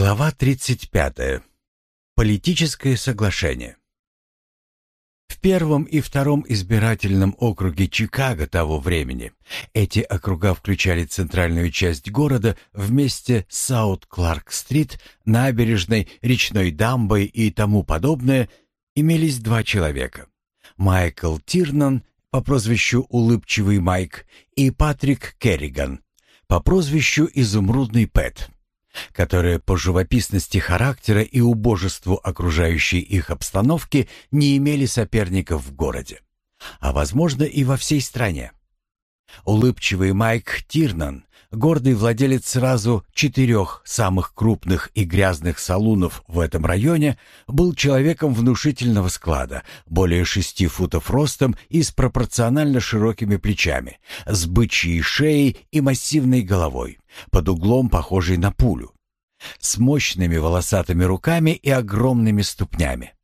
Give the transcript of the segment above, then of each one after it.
Глава 35. Политическое соглашение. В первом и втором избирательном округе Чикаго того времени эти округа включали центральную часть города вместе с Саут-Кларк-стрит, набережной, речной дамбой и тому подобное, имелись два человека. Майкл Тирнан по прозвищу «Улыбчивый Майк» и Патрик Керриган по прозвищу «Изумрудный Пэт» которые по живописности характера и убожеству окружающей их обстановки не имели соперников в городе, а, возможно, и во всей стране. Улыбчивый Майк Тирнан, гордый владелец сразу четырех самых крупных и грязных салунов в этом районе, был человеком внушительного склада, более шести футов ростом и с пропорционально широкими плечами, с бычьей шеей и массивной головой, под углом похожей на пулю, с мощными волосатыми руками и огромными ступнями.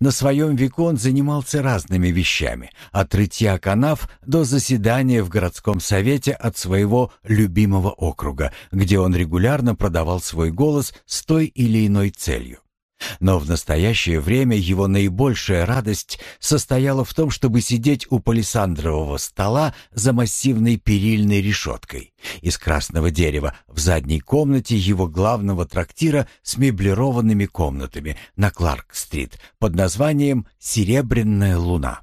На своем веку он занимался разными вещами, от рытья канав до заседания в городском совете от своего любимого округа, где он регулярно продавал свой голос с той или иной целью. Но в настоящее время его наибольшая радость состояла в том, чтобы сидеть у палисандрового стола за массивной перильной решеткой из красного дерева в задней комнате его главного трактира с меблированными комнатами на Кларк-стрит под названием «Серебряная луна».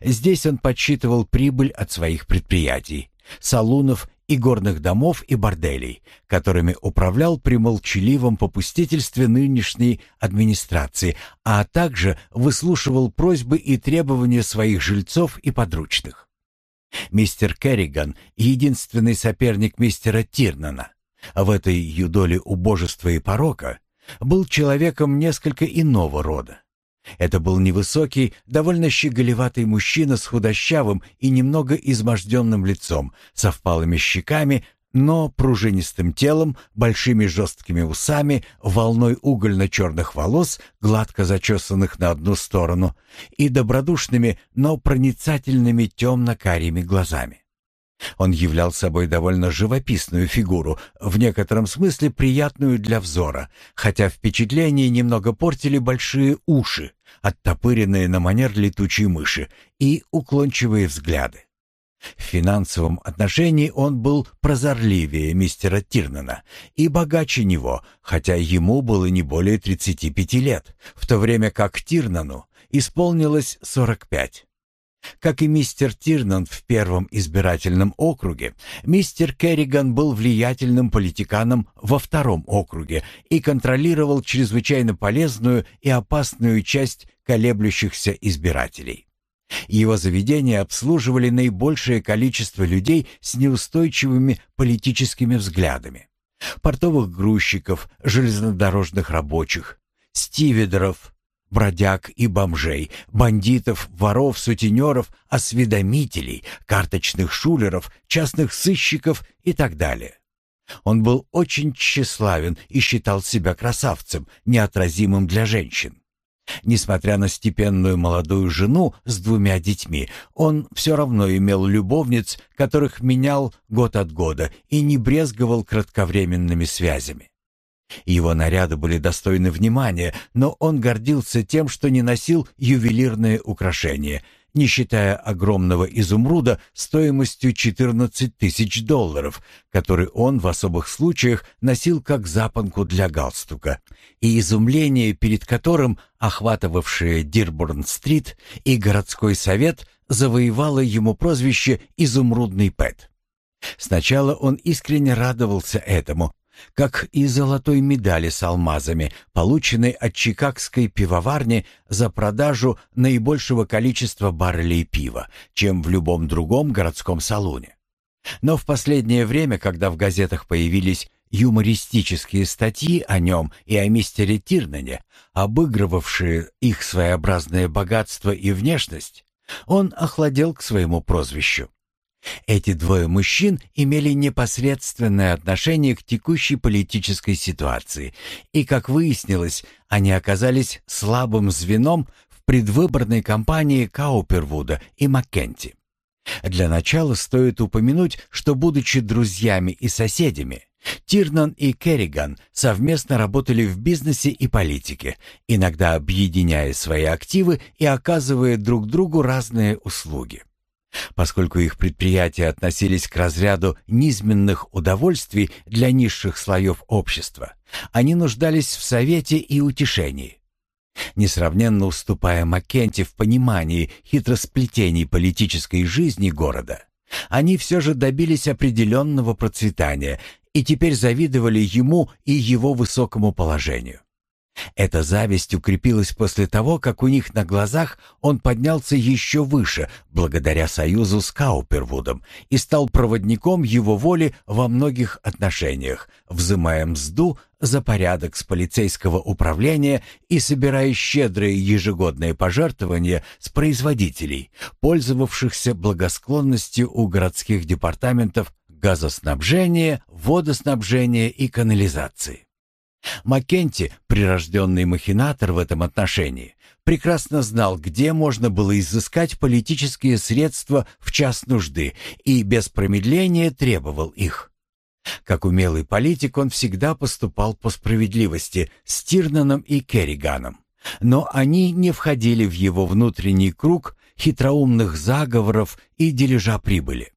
Здесь он подсчитывал прибыль от своих предприятий, салунов и горных домов и борделей, которыми управлял при молчаливом попустительстве нынешней администрации, а также выслушивал просьбы и требования своих жильцов и подручных. Мистер Керриган — единственный соперник мистера Тирнана. В этой юдоле убожества и порока был человеком несколько иного рода. Это был невысокий, довольно щеголеватый мужчина с худощавым и немного изможденным лицом, со впалыми щеками, но пружинистым телом, большими жесткими усами, волной угольно-черных волос, гладко зачесанных на одну сторону, и добродушными, но проницательными темно-карими глазами. Он являл собой довольно живописную фигуру, в некотором смысле приятную для взора, хотя впечатление немного портили большие уши, оттопыренные на манер летучей мыши, и уклончивые взгляды. В финансовом отношении он был прозорливее мистера Тирнана и богаче него, хотя ему было не более 35 лет, в то время как Тирнану исполнилось 45. Как и мистер Тирнан в первом избирательном округе, мистер Керриган был влиятельным политиканом во втором округе и контролировал чрезвычайно полезную и опасную часть колеблющихся избирателей. Его заведения обслуживали наибольшее количество людей с неустойчивыми политическими взглядами. Портовых грузчиков, железнодорожных рабочих, стиведеров, бродяг и бомжей, бандитов, воров, сутенеров, осведомителей, карточных шулеров, частных сыщиков и так далее. Он был очень тщеславен и считал себя красавцем, неотразимым для женщин. Несмотря на степенную молодую жену с двумя детьми, он все равно имел любовниц, которых менял год от года и не брезговал кратковременными связями. Его наряды были достойны внимания, но он гордился тем, что не носил ювелирные украшения, не считая огромного изумруда стоимостью 14 тысяч долларов, который он в особых случаях носил как запонку для галстука, и изумление, перед которым охватывавшее Дирборн-стрит и городской совет завоевало ему прозвище «Изумрудный Пэт». Сначала он искренне радовался этому, как и золотой медали с алмазами, полученной от Чикагской пивоварни за продажу наибольшего количества баррелей пива, чем в любом другом городском салоне. Но в последнее время, когда в газетах появились юмористические статьи о нем и о мистере Тирнане, обыгрывавшие их своеобразное богатство и внешность, он охладел к своему прозвищу. Эти двое мужчин имели непосредственное отношение к текущей политической ситуации, и, как выяснилось, они оказались слабым звеном в предвыборной кампании Каупервуда и Маккенти. Для начала стоит упомянуть, что, будучи друзьями и соседями, Тирнан и Керриган совместно работали в бизнесе и политике, иногда объединяя свои активы и оказывая друг другу разные услуги. Поскольку их предприятия относились к разряду низменных удовольствий для низших слоев общества, они нуждались в совете и утешении. Несравненно уступая Маккенти в понимании хитросплетений политической жизни города, они все же добились определенного процветания и теперь завидовали ему и его высокому положению. Эта зависть укрепилась после того, как у них на глазах он поднялся еще выше, благодаря союзу с Каупервудом, и стал проводником его воли во многих отношениях, взымая мзду за порядок с полицейского управления и собирая щедрые ежегодные пожертвования с производителей, пользовавшихся благосклонностью у городских департаментов газоснабжения, водоснабжения и канализации. Маккенти, прирожденный махинатор в этом отношении, прекрасно знал, где можно было изыскать политические средства в час нужды и без промедления требовал их. Как умелый политик он всегда поступал по справедливости с Тирнаном и Керриганом, но они не входили в его внутренний круг хитроумных заговоров и дележа прибыли.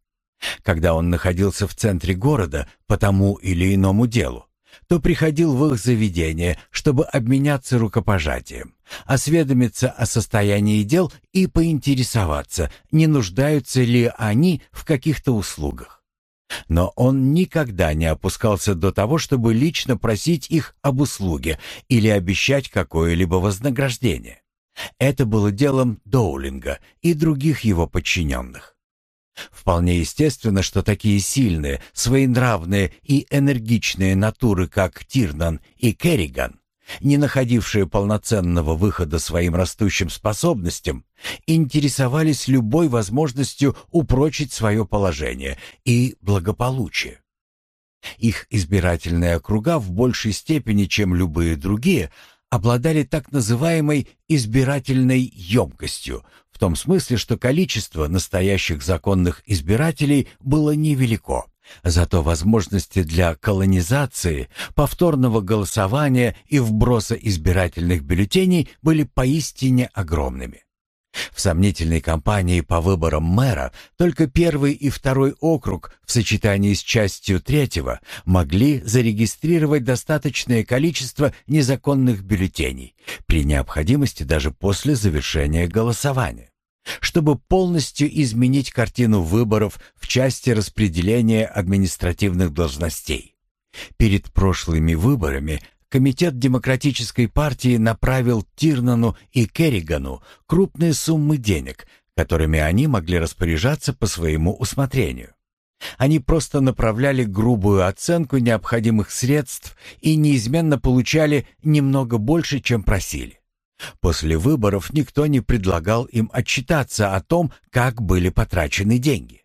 Когда он находился в центре города по тому или иному делу, то приходил в их заведение, чтобы обменяться рукопожатием, осведомиться о состоянии дел и поинтересоваться, не нуждаются ли они в каких-то услугах. Но он никогда не опускался до того, чтобы лично просить их об услуге или обещать какое-либо вознаграждение. Это было делом Доулинга и других его подчиненных. Вполне естественно, что такие сильные, своенравные и энергичные натуры, как Тирнан и Керриган, не находившие полноценного выхода своим растущим способностям, интересовались любой возможностью упрочить свое положение и благополучие. Их избирательные округа в большей степени, чем любые другие, обладали так называемой избирательной емкостью, в том смысле, что количество настоящих законных избирателей было невелико. Зато возможности для колонизации, повторного голосования и вброса избирательных бюллетеней были поистине огромными. В сомнительной кампании по выборам мэра только первый и второй округ в сочетании с частью третьего могли зарегистрировать достаточное количество незаконных бюллетеней, при необходимости даже после завершения голосования, чтобы полностью изменить картину выборов в части распределения административных должностей. Перед прошлыми выборами Комитет Демократической партии направил Тирнану и Керригану крупные суммы денег, которыми они могли распоряжаться по своему усмотрению. Они просто направляли грубую оценку необходимых средств и неизменно получали немного больше, чем просили. После выборов никто не предлагал им отчитаться о том, как были потрачены деньги.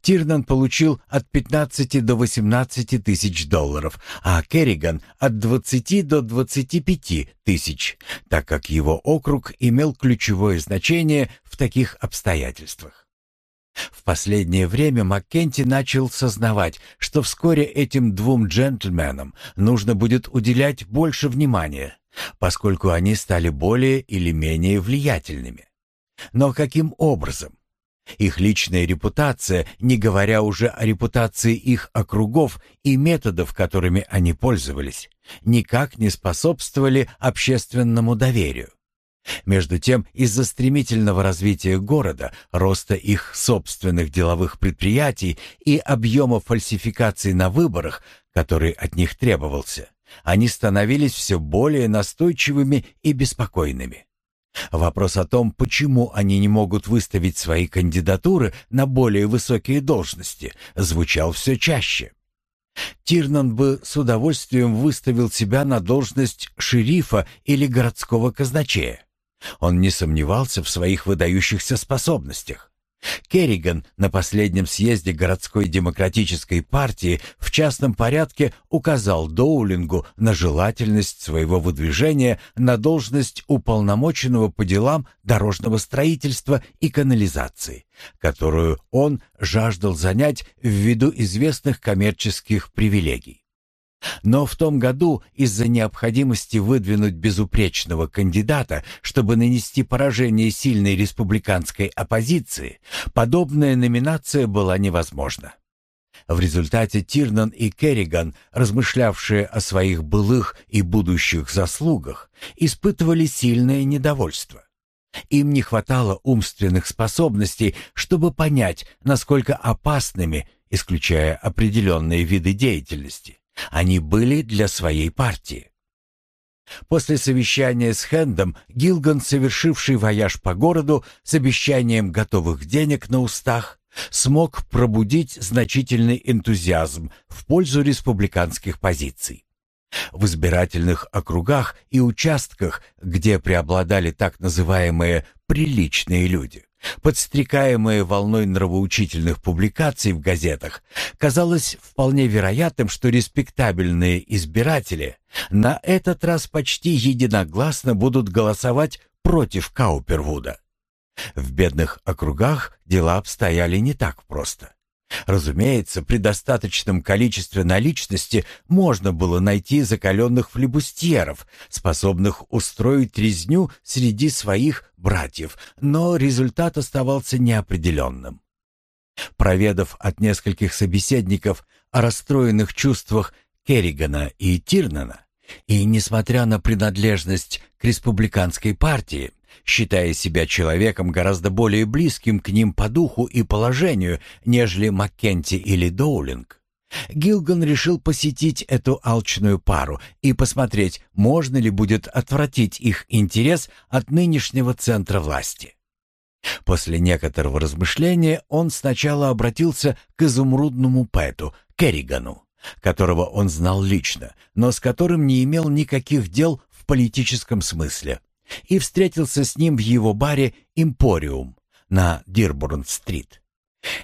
Тирнан получил от 15 до 18 тысяч долларов, а Керриган от 20 до 25 тысяч, так как его округ имел ключевое значение в таких обстоятельствах. В последнее время Маккенти начал сознавать, что вскоре этим двум джентльменам нужно будет уделять больше внимания, поскольку они стали более или менее влиятельными. Но каким образом? Их личная репутация, не говоря уже о репутации их округов и методов, которыми они пользовались, никак не способствовали общественному доверию. Между тем, из-за стремительного развития города, роста их собственных деловых предприятий и объема фальсификаций на выборах, который от них требовался, они становились все более настойчивыми и беспокойными. Вопрос о том, почему они не могут выставить свои кандидатуры на более высокие должности, звучал все чаще. Тирнан бы с удовольствием выставил себя на должность шерифа или городского казначея. Он не сомневался в своих выдающихся способностях. Керриган на последнем съезде городской демократической партии в частном порядке указал Доулингу на желательность своего выдвижения на должность уполномоченного по делам дорожного строительства и канализации, которую он жаждал занять ввиду известных коммерческих привилегий. Но в том году из-за необходимости выдвинуть безупречного кандидата, чтобы нанести поражение сильной республиканской оппозиции, подобная номинация была невозможна. В результате Тирнан и Керриган, размышлявшие о своих былых и будущих заслугах, испытывали сильное недовольство. Им не хватало умственных способностей, чтобы понять, насколько опасными, исключая определенные виды деятельности, они были для своей партии. После совещания с Хендом Гилган, совершивший вояж по городу с обещанием готовых денег на устах, смог пробудить значительный энтузиазм в пользу республиканских позиций. В избирательных округах и участках, где преобладали так называемые «приличные люди», подстрекаемые волной нравоучительных публикаций в газетах, казалось вполне вероятным, что респектабельные избиратели на этот раз почти единогласно будут голосовать против Каупервуда. В бедных округах дела обстояли не так просто. Разумеется, при достаточном количестве наличности можно было найти закаленных флебустьеров, способных устроить резню среди своих братьев, но результат оставался неопределенным. Проведав от нескольких собеседников о расстроенных чувствах Керригана и Тирнана, и несмотря на принадлежность к республиканской партии, считая себя человеком гораздо более близким к ним по духу и положению, нежели Маккенти или Доулинг. Гилган решил посетить эту алчную пару и посмотреть, можно ли будет отвратить их интерес от нынешнего центра власти. После некоторого размышления он сначала обратился к изумрудному Пэту, Керригану, которого он знал лично, но с которым не имел никаких дел в политическом смысле и встретился с ним в его баре «Импориум» на Дирборн-стрит.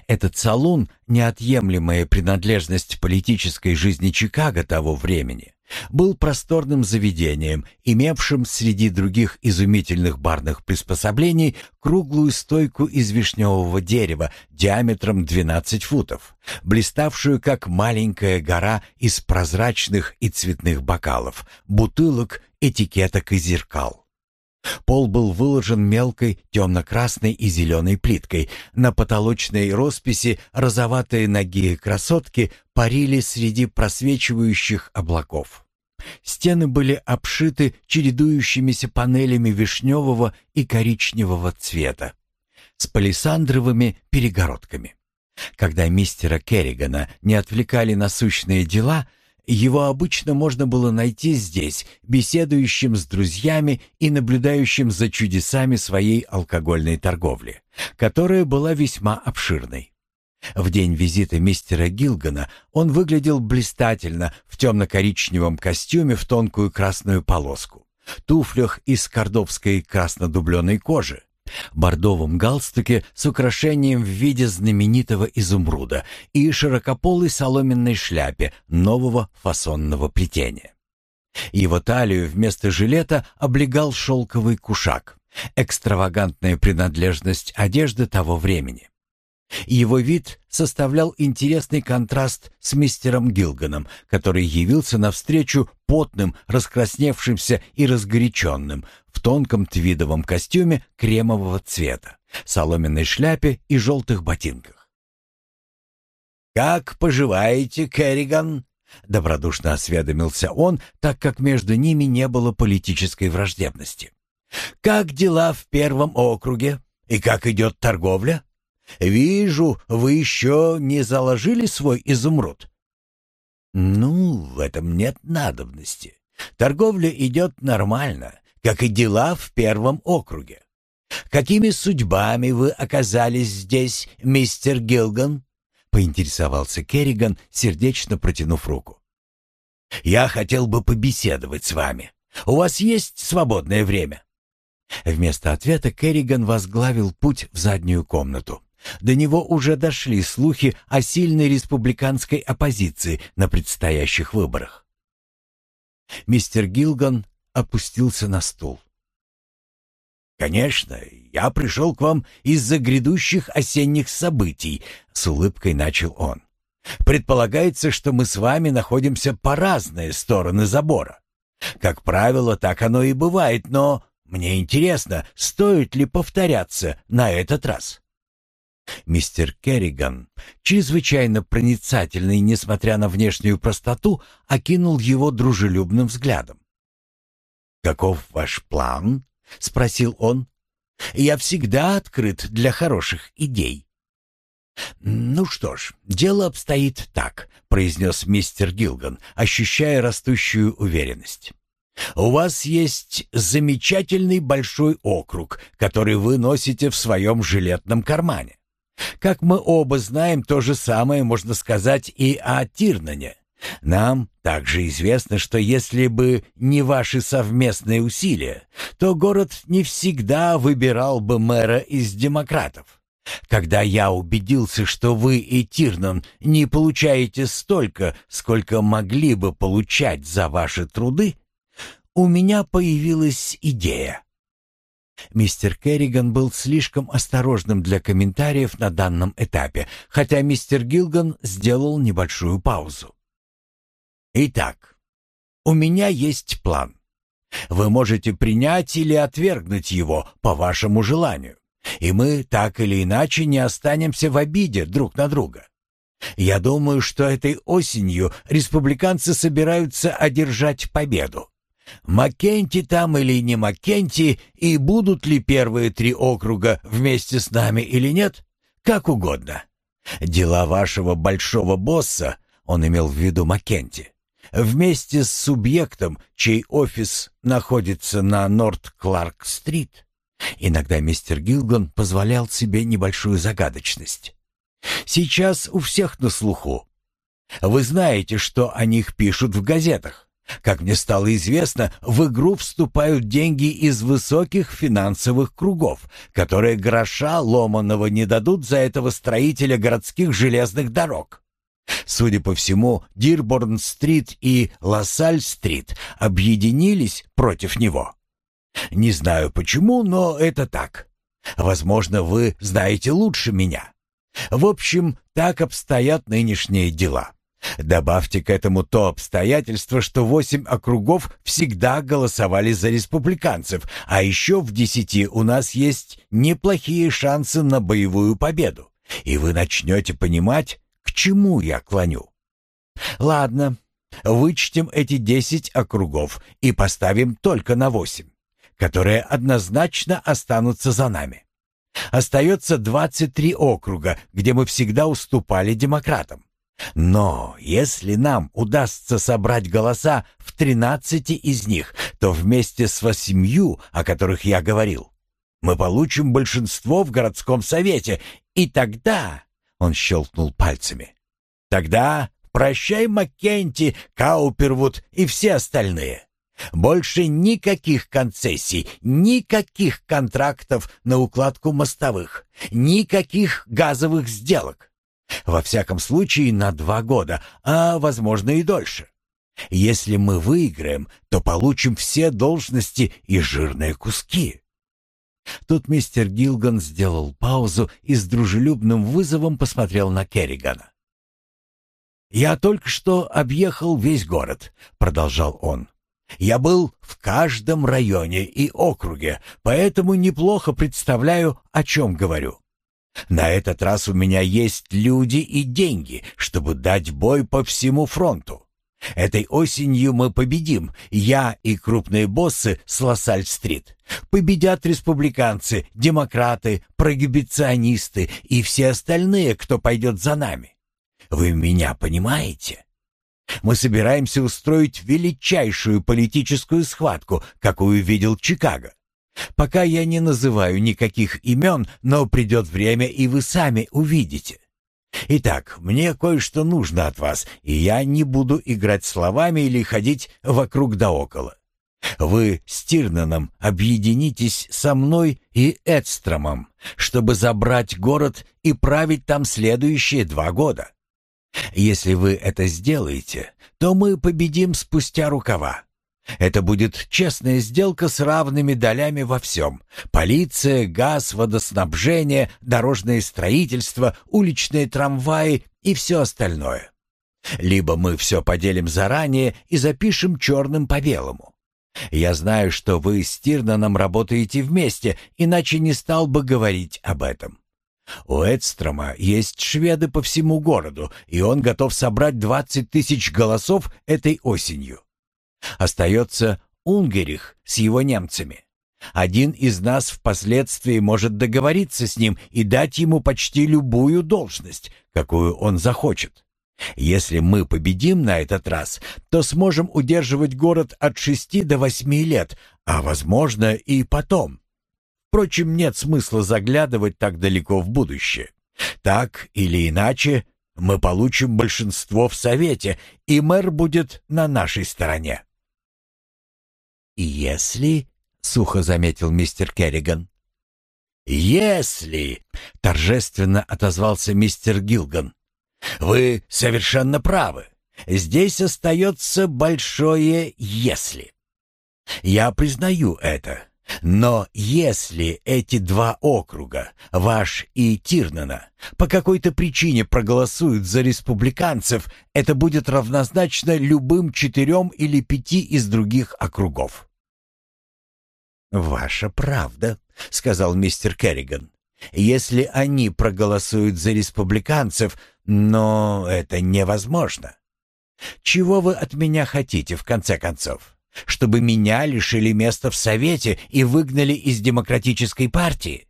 Этот салон, неотъемлемая принадлежность политической жизни Чикаго того времени, был просторным заведением, имевшим среди других изумительных барных приспособлений круглую стойку из вишневого дерева диаметром 12 футов, блиставшую как маленькая гора из прозрачных и цветных бокалов, бутылок, этикеток и зеркал. Пол был выложен мелкой темно-красной и зеленой плиткой. На потолочной росписи розоватые ноги красотки парили среди просвечивающих облаков. Стены были обшиты чередующимися панелями вишневого и коричневого цвета с палисандровыми перегородками. Когда мистера Керригана не отвлекали насущные дела — его обычно можно было найти здесь, беседующим с друзьями и наблюдающим за чудесами своей алкогольной торговли, которая была весьма обширной. В день визита мистера Гилгана он выглядел блистательно в темно-коричневом костюме в тонкую красную полоску, туфлях из кордовской краснодубленой кожи, бордовом галстуке с украшением в виде знаменитого изумруда и широкополой соломенной шляпе нового фасонного плетения. Его талию вместо жилета облегал шелковый кушак, экстравагантная принадлежность одежды того времени. Его вид составлял интересный контраст с мистером Гилганом, который явился навстречу потным, раскрасневшимся и разгоряченным, в тонком твидовом костюме кремового цвета, соломенной шляпе и желтых ботинках. «Как поживаете, Керриган?» — добродушно осведомился он, так как между ними не было политической враждебности. «Как дела в первом округе? И как идет торговля?» Вижу, вы еще не заложили свой изумруд. Ну, в этом нет надобности. Торговля идет нормально, как и дела в первом округе. Какими судьбами вы оказались здесь, мистер Гилган? Поинтересовался Керриган, сердечно протянув руку. Я хотел бы побеседовать с вами. У вас есть свободное время? Вместо ответа Керриган возглавил путь в заднюю комнату. До него уже дошли слухи о сильной республиканской оппозиции на предстоящих выборах. Мистер Гилган опустился на стул. «Конечно, я пришел к вам из-за грядущих осенних событий», — с улыбкой начал он. Предполагается, что мы с вами находимся по разные стороны забора. Как правило, так оно и бывает, но мне интересно, стоит ли повторяться на этот раз. Мистер Керриган, чрезвычайно проницательный, несмотря на внешнюю простоту, окинул его дружелюбным взглядом. «Каков ваш план?» — спросил он. «Я всегда открыт для хороших идей». «Ну что ж, дело обстоит так», — произнес мистер Гилган, ощущая растущую уверенность. «У вас есть замечательный большой округ, который вы носите в своем жилетном кармане. Как мы оба знаем, то же самое можно сказать и о Тирнане. Нам также известно, что если бы не ваши совместные усилия, то город не всегда выбирал бы мэра из демократов. Когда я убедился, что вы и Тирнан не получаете столько, сколько могли бы получать за ваши труды, у меня появилась идея. Мистер Керриган был слишком осторожным для комментариев на данном этапе, хотя мистер Гилган сделал небольшую паузу. «Итак, у меня есть план. Вы можете принять или отвергнуть его по вашему желанию, и мы так или иначе не останемся в обиде друг на друга. Я думаю, что этой осенью республиканцы собираются одержать победу. Маккенти там или не Маккенти, и будут ли первые три округа вместе с нами или нет, как угодно. Дела вашего большого босса, он имел в виду Маккенти, вместе с субъектом, чей офис находится на Норт-Кларк-стрит. Иногда мистер Гилган позволял себе небольшую загадочность. Сейчас у всех на слуху. Вы знаете, что о них пишут в газетах. Как мне стало известно, в игру вступают деньги из высоких финансовых кругов, которые гроша ломаного не дадут за этого строителя городских железных дорог. Судя по всему, Дирборн-стрит и Лассаль-стрит объединились против него. Не знаю почему, но это так. Возможно, вы знаете лучше меня. В общем, так обстоят нынешние дела. Добавьте к этому то обстоятельство, что восемь округов всегда голосовали за республиканцев, а еще в десяти у нас есть неплохие шансы на боевую победу. И вы начнете понимать, к чему я клоню. Ладно, вычтем эти десять округов и поставим только на восемь, которые однозначно останутся за нами. Остается 23 округа, где мы всегда уступали демократам. Но если нам удастся собрать голоса в тринадцати из них, то вместе с восемью, о которых я говорил, мы получим большинство в городском совете, и тогда...» — он щелкнул пальцами. «Тогда прощай Маккенти, Каупервуд и все остальные. Больше никаких концессий, никаких контрактов на укладку мостовых, никаких газовых сделок. Во всяком случае, на два года, а, возможно, и дольше. Если мы выиграем, то получим все должности и жирные куски. Тут мистер Гилган сделал паузу и с дружелюбным вызовом посмотрел на Керригана. «Я только что объехал весь город», — продолжал он. «Я был в каждом районе и округе, поэтому неплохо представляю, о чем говорю. На этот раз у меня есть люди и деньги, чтобы дать бой по всему фронту. Этой осенью мы победим, я и крупные боссы с Лассаль-стрит. Победят республиканцы, демократы, прогибиционисты и все остальные, кто пойдет за нами. Вы меня понимаете? Мы собираемся устроить величайшую политическую схватку, какую видел Чикаго. Пока я не называю никаких имен, но придет время, и вы сами увидите. Итак, мне кое-что нужно от вас, и я не буду играть словами или ходить вокруг да около. Вы с Тирнаном объединитесь со мной и Эдстромом, чтобы забрать город и править там следующие два года. Если вы это сделаете, то мы победим спустя рукава. Это будет честная сделка с равными долями во всем. Полиция, газ, водоснабжение, дорожное строительство, уличные трамваи, и все остальное. Либо мы все поделим заранее и запишем черным по белому. Я знаю, что вы с Тирнаном работаете вместе, иначе не стал бы говорить об этом. У Эдстрома есть шведы по всему городу, и он готов собрать 20 тысяч голосов этой осенью. Остается Унгерих с его немцами. Один из нас впоследствии может договориться с ним и дать ему почти любую должность, какую он захочет. Если мы победим на этот раз, то сможем удерживать город от шести до восьми лет, а, возможно, и потом. Впрочем, нет смысла заглядывать так далеко в будущее. Так или иначе, мы получим большинство в Совете, и мэр будет на нашей стороне. «Если...» — сухо заметил мистер Керриган. «Если...» — торжественно отозвался мистер Гилган. Вы совершенно правы. Здесь остается большое «если». Я признаю это. Но если эти два округа, ваш и Тирнана, по какой-то причине проголосуют за республиканцев, это будет равнозначно любым четырем или пяти из других округов. «Ваша правда», — сказал мистер Керриган. «Если они проголосуют за республиканцев, но это невозможно. Чего вы от меня хотите, в конце концов? Чтобы меня лишили места в Совете и выгнали из Демократической партии?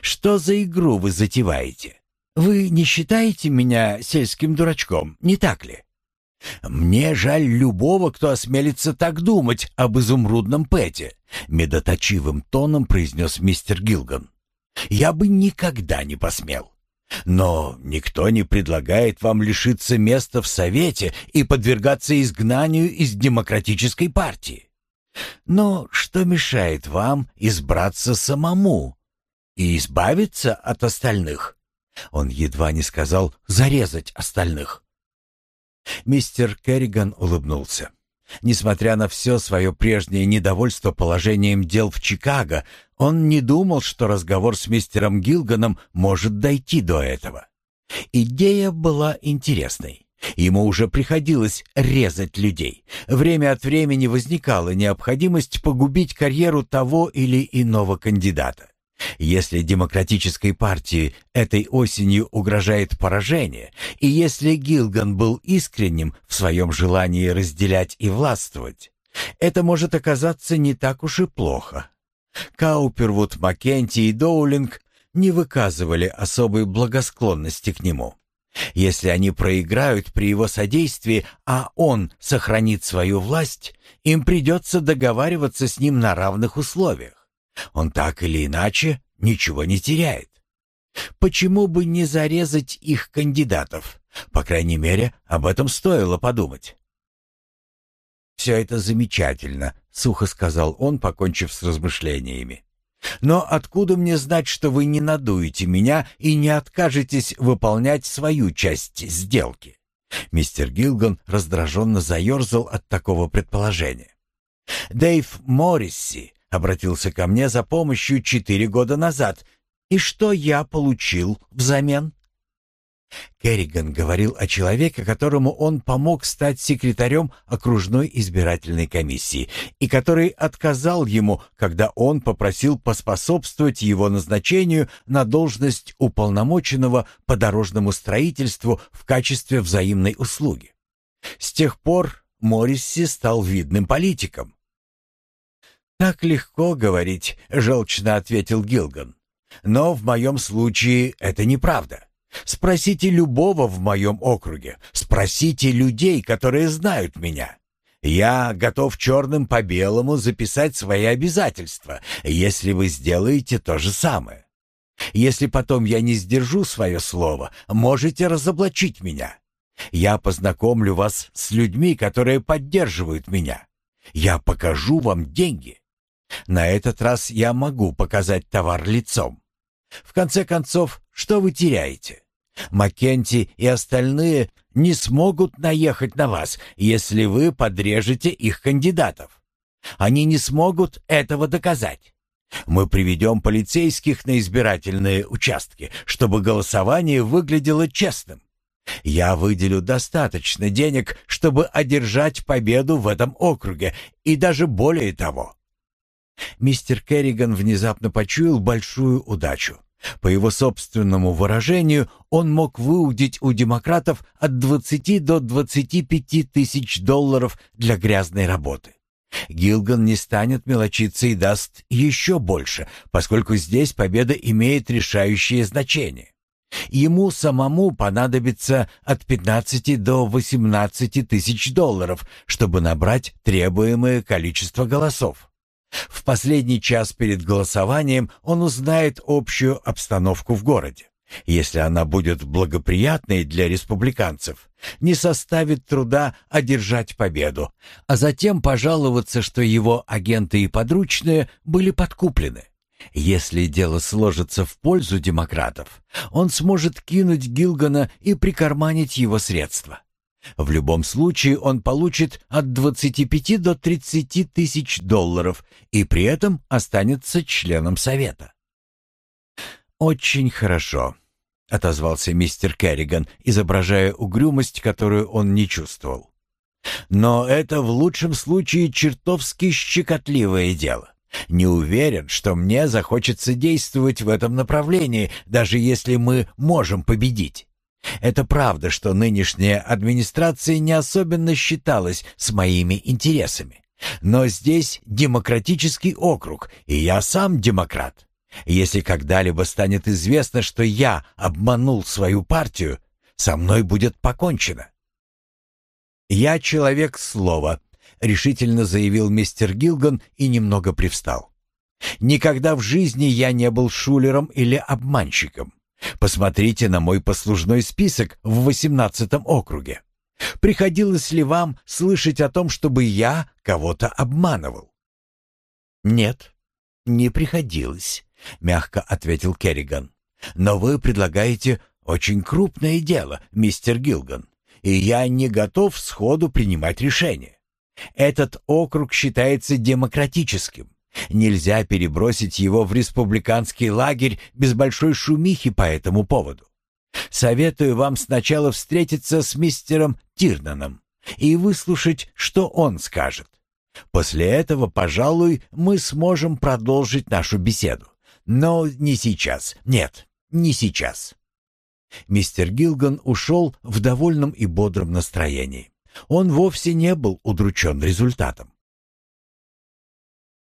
Что за игру вы затеваете? Вы не считаете меня сельским дурачком, не так ли? Мне жаль любого, кто осмелится так думать об изумрудном Пэте, медоточивым тоном произнес мистер Гилган. Я бы никогда не посмел. Но никто не предлагает вам лишиться места в Совете и подвергаться изгнанию из Демократической партии. Но что мешает вам избраться самому и избавиться от остальных? Он едва не сказал «зарезать остальных». Мистер Керриган улыбнулся. Несмотря на все свое прежнее недовольство положением дел в Чикаго, он не думал, что разговор с мистером Гилганом может дойти до этого. Идея была интересной. Ему уже приходилось резать людей. Время от времени возникала необходимость погубить карьеру того или иного кандидата. Если демократической партии этой осенью угрожает поражение, и если Гилган был искренним в своем желании разделять и властвовать, это может оказаться не так уж и плохо. Каупервуд, Маккенти и Доулинг не выказывали особой благосклонности к нему. Если они проиграют при его содействии, а он сохранит свою власть, им придется договариваться с ним на равных условиях. Он так или иначе ничего не теряет. Почему бы не зарезать их кандидатов? По крайней мере, об этом стоило подумать. «Все это замечательно», — сухо сказал он, покончив с размышлениями. «Но откуда мне знать, что вы не надуете меня и не откажетесь выполнять свою часть сделки?» Мистер Гилган раздраженно заерзал от такого предположения. Дэйв Морриси обратился ко мне за помощью четыре года назад. И что я получил взамен? Керриган говорил о человеке, которому он помог стать секретарем окружной избирательной комиссии и который отказал ему, когда он попросил поспособствовать его назначению на должность уполномоченного по дорожному строительству в качестве взаимной услуги. С тех пор Морриси стал видным политиком. «Так легко говорить», — желчно ответил Гилган. «Но в моем случае это неправда. Спросите любого в моем округе. Спросите людей, которые знают меня. Я готов черным по белому записать свои обязательства, если вы сделаете то же самое. Если потом я не сдержу свое слово, можете разоблачить меня. Я познакомлю вас с людьми, которые поддерживают меня. Я покажу вам деньги. На этот раз я могу показать товар лицом. В конце концов, что вы теряете? Маккенти и остальные не смогут наехать на вас, если вы подрежете их кандидатов. Они не смогут этого доказать. Мы приведем полицейских на избирательные участки, чтобы голосование выглядело честным. Я выделю достаточно денег, чтобы одержать победу в этом округе, и даже более того. Мистер Керриган внезапно почуял большую удачу. По его собственному выражению, он мог выудить у демократов от 20 до 25 тысяч долларов для грязной работы. Гилган не станет мелочиться и даст еще больше, поскольку здесь победа имеет решающее значение. Ему самому понадобится от 15 до 18 тысяч долларов, чтобы набрать требуемое количество голосов. В последний час перед голосованием он узнает общую обстановку в городе. Если она будет благоприятной для республиканцев, не составит труда одержать победу, а затем пожаловаться, что его агенты и подручные были подкуплены. Если дело сложится в пользу демократов, он сможет кинуть Гилгана и прикарманить его средства. В любом случае он получит от 25 до 30 тысяч долларов и при этом останется членом совета. «Очень хорошо», — отозвался мистер Керриган, изображая угрюмость, которую он не чувствовал. «Но это в лучшем случае чертовски щекотливое дело. Не уверен, что мне захочется действовать в этом направлении, даже если мы можем победить. Это правда, что нынешняя администрация не особенно считалась с моими интересами. Но здесь демократический округ, и я сам демократ. Если когда-либо станет известно, что я обманул свою партию, со мной будет покончено. Я человек слова, решительно заявил мистер Гилган и немного привстал. Никогда в жизни я не был шулером или обманщиком. Посмотрите на мой послужной список в восемнадцатом округе. Приходилось ли вам слышать о том, чтобы я кого-то обманывал? Нет, не приходилось, мягко ответил Керриган. Но вы предлагаете очень крупное дело, мистер Гилган, и я не готов сходу принимать решение. Этот округ считается демократическим. Нельзя перебросить его в республиканский лагерь без большой шумихи по этому поводу. Советую вам сначала встретиться с мистером Тирнаном и выслушать, что он скажет. После этого, пожалуй, мы сможем продолжить нашу беседу. Но не сейчас. Нет, не сейчас. Мистер Гилган ушел в довольном и бодром настроении. Он вовсе не был удручен результатом.